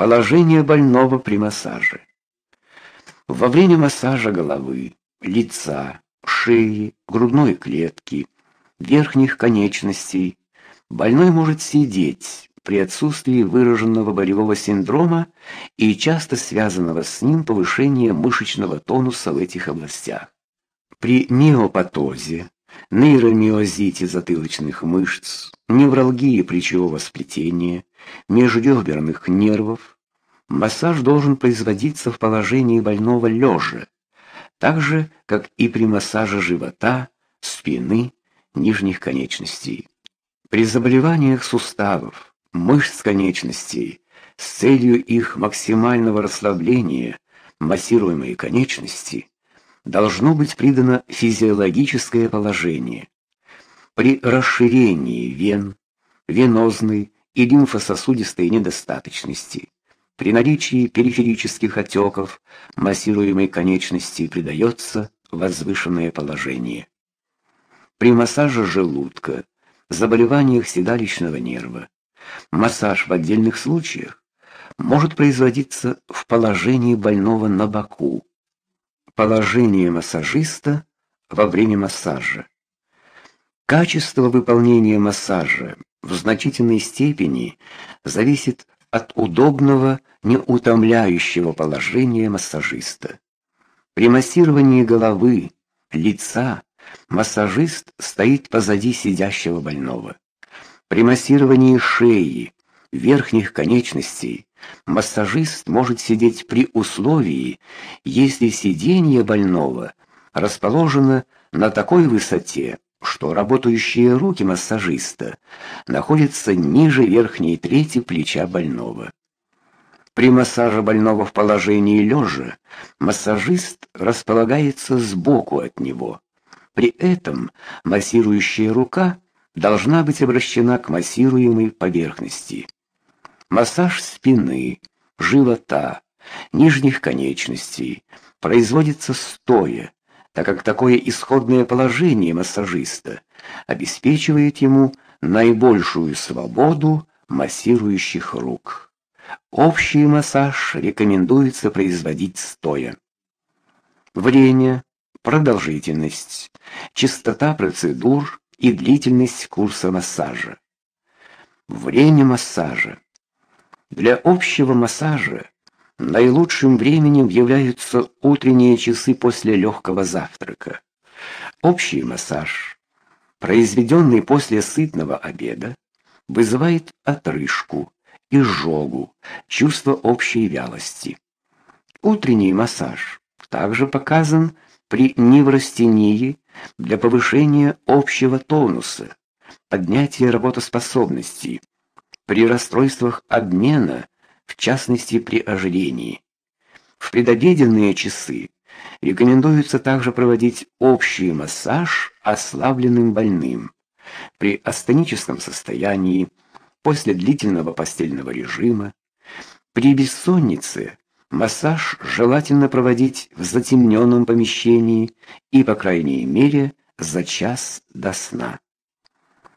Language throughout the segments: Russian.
Положение больного при массаже. Во время массажа головы, лица, шеи, грудной клетки, верхних конечностей больной может сидеть при отсутствии выраженного болевого синдрома и часто связанного с ним повышения мышечного тонуса в этих областях. При миопатозе, нейромиозите затылочных мышц, невралгии плечевого сплетения, межреберных нервов, массаж должен производиться в положении больного лежа, так же, как и при массаже живота, спины, нижних конечностей. При заболеваниях суставов, мышц конечностей с целью их максимального расслабления массируемые конечности должно быть придано физиологическое положение. При расширении вен, венозной и лимфососудистой недостаточности, при наличии периферических отеков массируемой конечности придается возвышенное положение. При массаже желудка, заболеваниях седалищного нерва, массаж в отдельных случаях может производиться в положении больного на боку. Положение массажиста во время массажа. Качество выполнения массажа в значительной степени зависит от удобного, неутомляющего положения массажиста. При массировании головы, лица массажист стоит позади сидящего больного. При массировании шеи, верхних конечностей массажист может сидеть при условии, если сиденье больного расположено на такой высоте, что работающие руки массажиста находятся ниже верхней трети плеча больного. При массаже больного в положении лежа массажист располагается сбоку от него. При этом массирующая рука должна быть обращена к массируемой поверхности. Массаж спины, живота, нижних конечностей производится стоя, так как такое исходное положение массажиста обеспечивает ему наибольшую свободу массирующих рук. Общий массаж рекомендуется производить стоя. Время, продолжительность, частота процедур и длительность курса массажа. Время массажа. Для общего массажа Наилучшим временем являются утренние часы после легкого завтрака. Общий массаж, произведенный после сытного обеда, вызывает отрыжку, изжогу, чувство общей вялости. Утренний массаж также показан при неврастении для повышения общего тонуса, поднятия работоспособности, при расстройствах обмена в частности при ожирении. В предобеденные часы рекомендуется также проводить общий массаж ослабленным больным. При астеническом состоянии, после длительного постельного режима, при бессоннице массаж желательно проводить в затемненном помещении и, по крайней мере, за час до сна.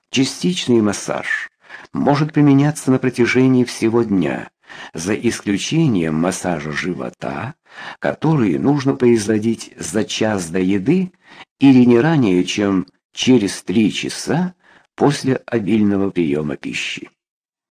Частичный массаж может применяться на протяжении всего дня за исключением массажа живота, который нужно производить за час до еды или не ранее, чем через 3 часа после обильного приема пищи.